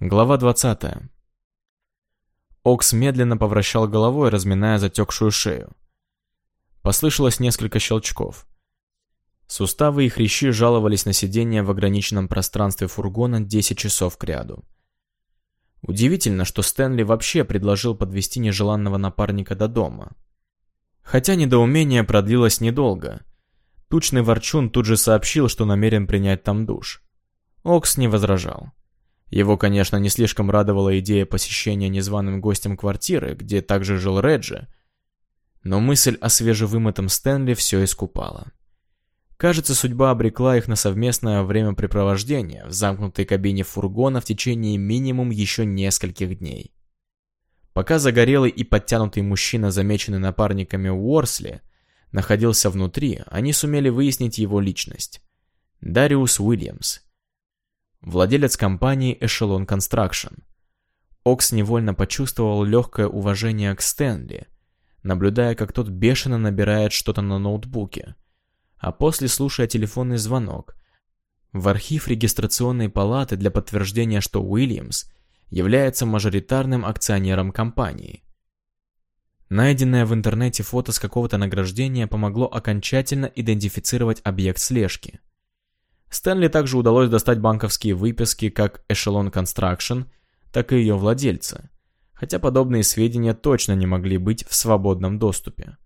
Глава 20. Окс медленно повращал головой, разминая затекшую шею. Послышалось несколько щелчков. Суставы и хрящи жаловались на сидение в ограниченном пространстве фургона 10 часов кряду. Удивительно, что Стэнли вообще предложил подвести нежеланного напарника до дома. Хотя недоумение продлилось недолго. Тучный ворчун тут же сообщил, что намерен принять там душ. Окс не возражал. Его, конечно, не слишком радовала идея посещения незваным гостем квартиры, где также жил Реджи, но мысль о свежевымытом Стэнли все искупала. Кажется, судьба обрекла их на совместное времяпрепровождение в замкнутой кабине фургона в течение минимум еще нескольких дней. Пока загорелый и подтянутый мужчина, замеченный напарниками Уорсли, находился внутри, они сумели выяснить его личность. Дариус Уильямс, владелец компании Echelon Construction. Окс невольно почувствовал легкое уважение к Стэнли, наблюдая, как тот бешено набирает что-то на ноутбуке, а после слушая телефонный звонок в архив регистрационной палаты для подтверждения, что Уильямс является мажоритарным акционером компании. Найденное в интернете фото с какого-то награждения помогло окончательно идентифицировать объект слежки. Стэнли также удалось достать банковские выписки как Echelon Construction, так и ее владельца, хотя подобные сведения точно не могли быть в свободном доступе.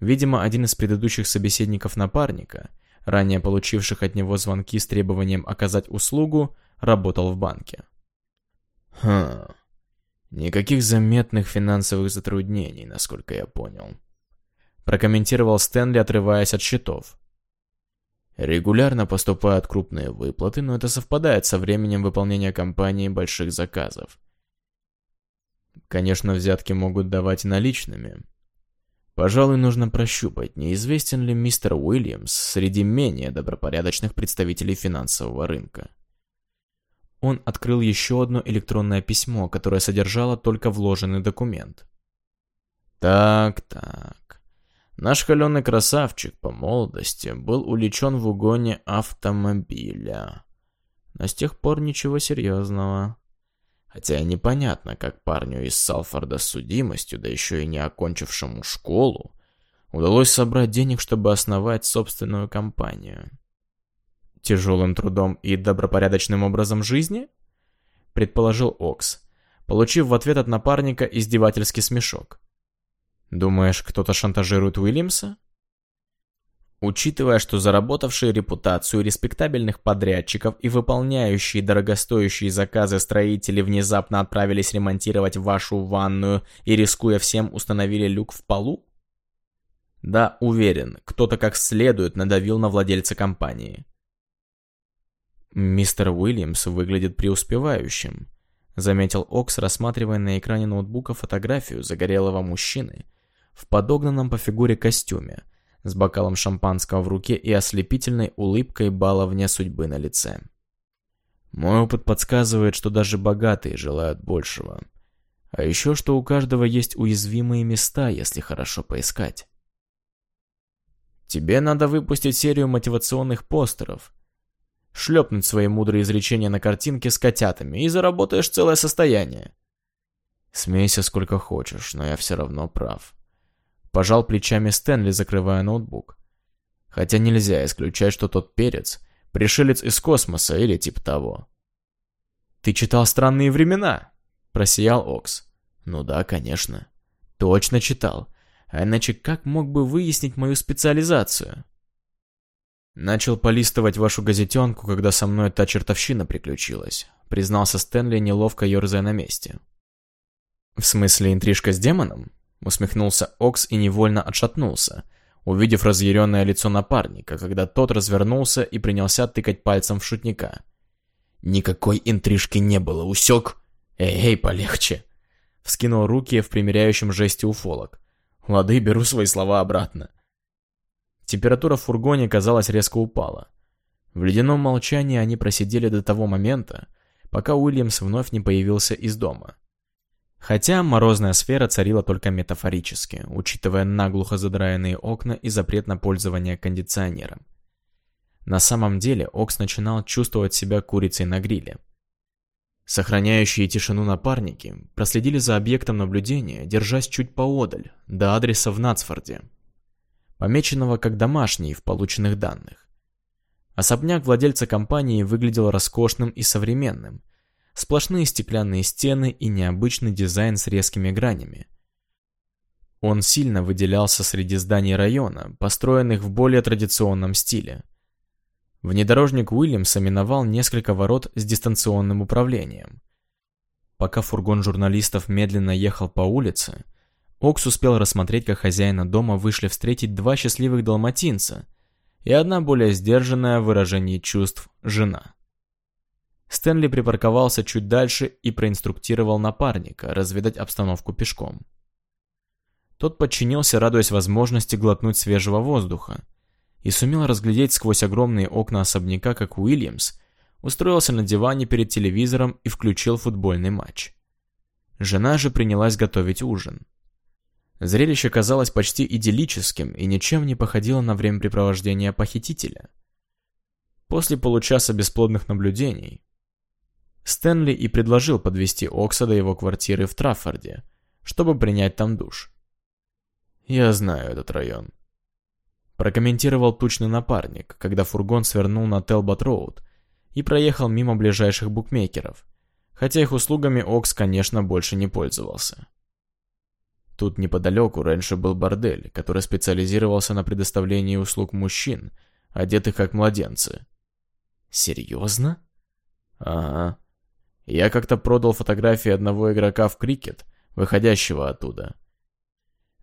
Видимо, один из предыдущих собеседников напарника, ранее получивших от него звонки с требованием оказать услугу, работал в банке. Хм, никаких заметных финансовых затруднений, насколько я понял. Прокомментировал Стэнли, отрываясь от счетов. Регулярно поступают крупные выплаты, но это совпадает со временем выполнения компании больших заказов. Конечно, взятки могут давать наличными. Пожалуй, нужно прощупать, неизвестен ли мистер Уильямс среди менее добропорядочных представителей финансового рынка. Он открыл еще одно электронное письмо, которое содержало только вложенный документ. Так-так. Наш холеный красавчик по молодости был увлечен в угоне автомобиля. Но с тех пор ничего серьезного. Хотя непонятно, как парню из Салфорда с судимостью, да еще и не окончившему школу, удалось собрать денег, чтобы основать собственную компанию. Тяжелым трудом и добропорядочным образом жизни? Предположил Окс, получив в ответ от напарника издевательский смешок. Думаешь, кто-то шантажирует Уильямса? Учитывая, что заработавшие репутацию респектабельных подрядчиков и выполняющие дорогостоящие заказы строители внезапно отправились ремонтировать вашу ванную и, рискуя всем, установили люк в полу? Да, уверен, кто-то как следует надавил на владельца компании. Мистер Уильямс выглядит преуспевающим, заметил Окс, рассматривая на экране ноутбука фотографию загорелого мужчины, в подогнанном по фигуре костюме, с бокалом шампанского в руке и ослепительной улыбкой баловня судьбы на лице. Мой опыт подсказывает, что даже богатые желают большего. А еще, что у каждого есть уязвимые места, если хорошо поискать. Тебе надо выпустить серию мотивационных постеров, шлепнуть свои мудрые изречения на картинке с котятами и заработаешь целое состояние. Смейся сколько хочешь, но я все равно прав. Пожал плечами Стэнли, закрывая ноутбук. Хотя нельзя исключать, что тот перец — пришелец из космоса или типа того. «Ты читал «Странные времена»?» — просиял Окс. «Ну да, конечно. Точно читал. А иначе как мог бы выяснить мою специализацию?» «Начал полистывать вашу газетенку, когда со мной та чертовщина приключилась», — признался Стэнли, неловко ерзая на месте. «В смысле интрижка с демоном?» Усмехнулся Окс и невольно отшатнулся, увидев разъяренное лицо напарника, когда тот развернулся и принялся тыкать пальцем в шутника. «Никакой интрижки не было, усек? Эй, эй, полегче!» Вскинул руки в примиряющем жесте уфолог. «Лады, беру свои слова обратно». Температура в фургоне, казалось, резко упала. В ледяном молчании они просидели до того момента, пока Уильямс вновь не появился из дома. Хотя морозная сфера царила только метафорически, учитывая наглухо задраенные окна и запрет на пользование кондиционером. На самом деле Окс начинал чувствовать себя курицей на гриле. Сохраняющие тишину напарники проследили за объектом наблюдения, держась чуть поодаль, до адреса в Нацфорде, помеченного как домашний в полученных данных. Особняк владельца компании выглядел роскошным и современным. Сплошные стеклянные стены и необычный дизайн с резкими гранями. Он сильно выделялся среди зданий района, построенных в более традиционном стиле. Внедорожник Уильямса миновал несколько ворот с дистанционным управлением. Пока фургон журналистов медленно ехал по улице, Окс успел рассмотреть, как хозяина дома вышли встретить два счастливых далматинца и одна более сдержанная в выражении чувств жена. Стэнли припарковался чуть дальше и проинструктировал напарника разведать обстановку пешком. Тот подчинился, радуясь возможности глотнуть свежего воздуха, и сумел разглядеть сквозь огромные окна особняка, как Уильямс устроился на диване перед телевизором и включил футбольный матч. Жена же принялась готовить ужин. Зрелище казалось почти идиллическим и ничем не походило на времяпрепровождение похитителя. После получаса бесплодных наблюдений Стэнли и предложил подвести Окса до его квартиры в Траффорде, чтобы принять там душ. «Я знаю этот район», Прокомментировал тучный напарник, когда фургон свернул на Телбот-Роуд и проехал мимо ближайших букмекеров, хотя их услугами Окс, конечно, больше не пользовался. Тут неподалеку раньше был бордель, который специализировался на предоставлении услуг мужчин, одетых как младенцы. Серьезно? Ага. Я как-то продал фотографии одного игрока в крикет, выходящего оттуда.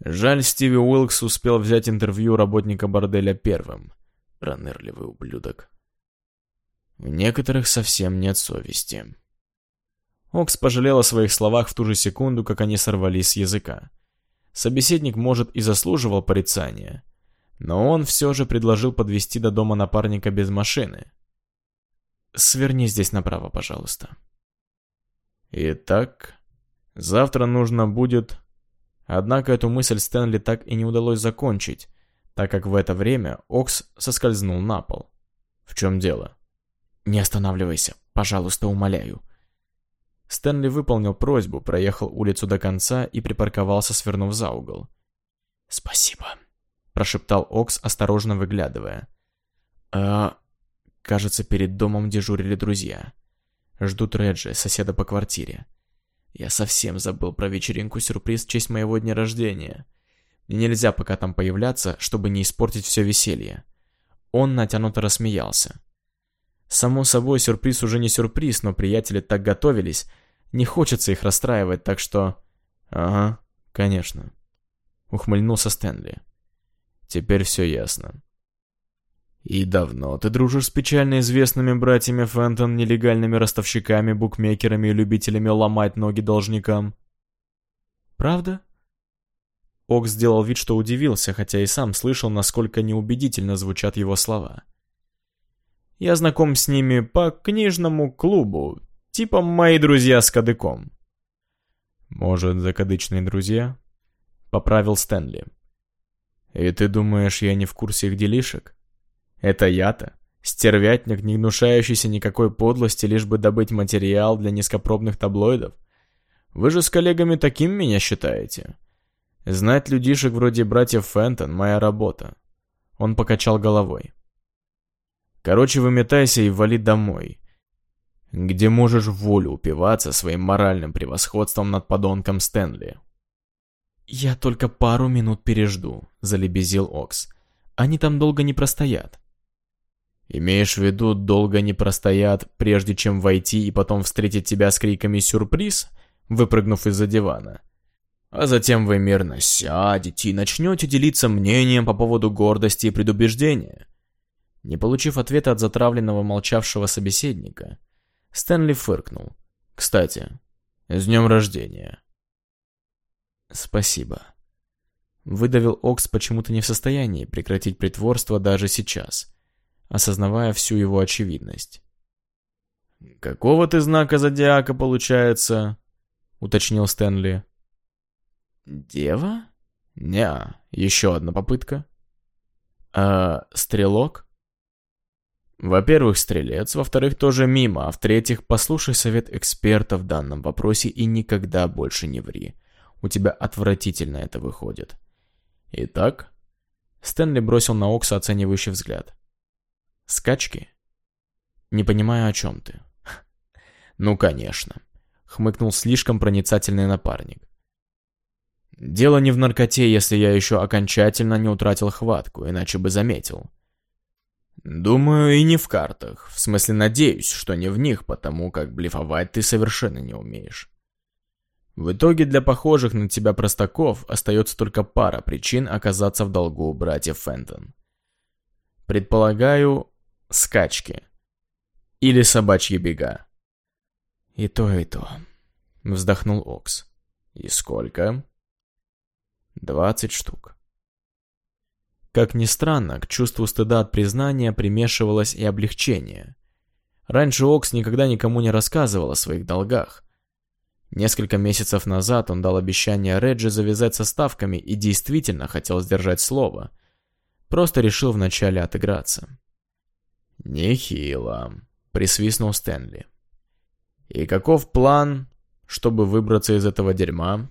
Жаль, Стиви Уилкс успел взять интервью работника борделя первым. Пронырливый ублюдок. У некоторых совсем нет совести. Окс пожалел о своих словах в ту же секунду, как они сорвались с языка. Собеседник, может, и заслуживал порицания, но он все же предложил подвести до дома напарника без машины. «Сверни здесь направо, пожалуйста». Итак, завтра нужно будет Однако эту мысль Стэнли так и не удалось закончить, так как в это время Окс соскользнул на пол. В чем дело? «Не останавливайся, пожалуйста, умоляю». Стэнли выполнил просьбу, проехал улицу до конца и припарковался, свернув за угол. «Спасибо», — прошептал Окс, осторожно выглядывая. «А... кажется, перед домом дежурили друзья. Ждут Реджи, соседа по квартире. Я совсем забыл про вечеринку-сюрприз в честь моего дня рождения. Мне нельзя пока там появляться, чтобы не испортить все веселье. Он натянуто рассмеялся. Само собой, сюрприз уже не сюрприз, но приятели так готовились, не хочется их расстраивать, так что... Ага, конечно. Ухмыльнулся Стэнли. Теперь все ясно. «И давно ты дружишь с печально известными братьями Фентон, нелегальными ростовщиками, букмекерами и любителями ломать ноги должникам?» «Правда?» Ок сделал вид, что удивился, хотя и сам слышал, насколько неубедительно звучат его слова. «Я знаком с ними по книжному клубу, типа мои друзья с кадыком». «Может, закадычные друзья?» — поправил Стэнли. «И ты думаешь, я не в курсе их делишек?» Это я-то? Стервятник, не гнушающийся никакой подлости, лишь бы добыть материал для низкопробных таблоидов? Вы же с коллегами таким меня считаете? Знать людишек вроде братьев Фентон — моя работа. Он покачал головой. Короче, выметайся и вали домой, где можешь волю упиваться своим моральным превосходством над подонком Стэнли. «Я только пару минут пережду», — залебезил Окс. «Они там долго не простоят». Имеешь в виду, долго не простоят, прежде чем войти и потом встретить тебя с криками «Сюрприз», выпрыгнув из-за дивана? А затем вы мирно сядете и начнете делиться мнением по поводу гордости и предубеждения. Не получив ответа от затравленного молчавшего собеседника, Стэнли фыркнул. «Кстати, с днем рождения!» «Спасибо». Выдавил Окс почему-то не в состоянии прекратить притворство даже сейчас осознавая всю его очевидность. «Какого ты знака зодиака получается?» — уточнил Стэнли. «Дева? Неа, еще одна попытка». «А стрелок?» Во-первых, стрелец, во-вторых, тоже мимо, а в-третьих, послушай совет эксперта в данном вопросе и никогда больше не ври. У тебя отвратительно это выходит. Итак, Стэнли бросил на Окса оценивающий взгляд. Скачки? Не понимаю, о чем ты. Ну, конечно. Хмыкнул слишком проницательный напарник. Дело не в наркоте, если я еще окончательно не утратил хватку, иначе бы заметил. Думаю, и не в картах. В смысле, надеюсь, что не в них, потому как блефовать ты совершенно не умеешь. В итоге для похожих на тебя простаков остается только пара причин оказаться в долгу у братьев Фентон. Предполагаю, скачки. Или собачьи бега. И то, и то. Вздохнул Окс. И сколько? Двадцать штук. Как ни странно, к чувству стыда от признания примешивалось и облегчение. Раньше Окс никогда никому не рассказывал о своих долгах. Несколько месяцев назад он дал обещание Реджи завязать со ставками и действительно хотел сдержать слово. Просто решил вначале отыграться. «Нехило», — присвистнул Стэнли. «И каков план, чтобы выбраться из этого дерьма?»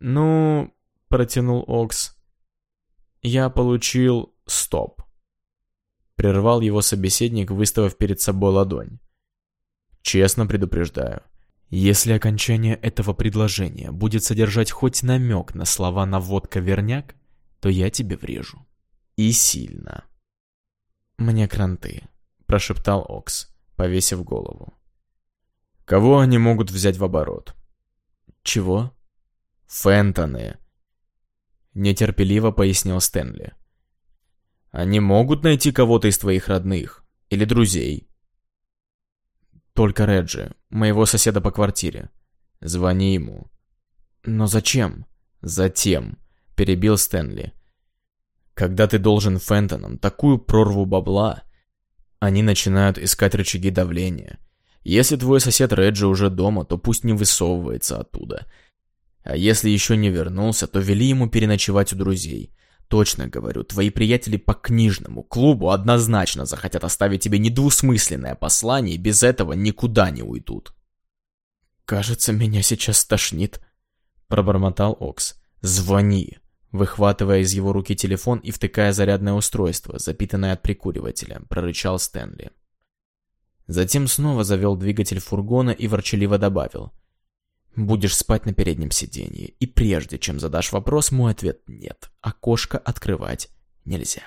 «Ну...» — протянул Окс. «Я получил стоп». Прервал его собеседник, выставив перед собой ладонь. «Честно предупреждаю, если окончание этого предложения будет содержать хоть намек на слова «наводка-верняк», то я тебе врежу. И сильно. «Мне кранты», — прошептал Окс, повесив голову. «Кого они могут взять в оборот?» «Чего?» «Фентоны», — нетерпеливо пояснил Стэнли. «Они могут найти кого-то из твоих родных или друзей, только Реджи, моего соседа по квартире. Звони ему. Но зачем? Затем, перебил Стэнли. Когда ты должен Фентонам такую прорву бабла, они начинают искать рычаги давления. Если твой сосед Реджи уже дома, то пусть не высовывается оттуда. А если еще не вернулся, то вели ему переночевать у друзей. Точно говорю, твои приятели по книжному клубу однозначно захотят оставить тебе недвусмысленное послание и без этого никуда не уйдут. «Кажется, меня сейчас стошнит», — пробормотал Окс. «Звони», выхватывая из его руки телефон и втыкая зарядное устройство, запитанное от прикуривателя, прорычал Стэнли. Затем снова завел двигатель фургона и ворчаливо добавил. Будешь спать на переднем сиденье, и прежде чем задашь вопрос, мой ответ нет. Окошко открывать нельзя.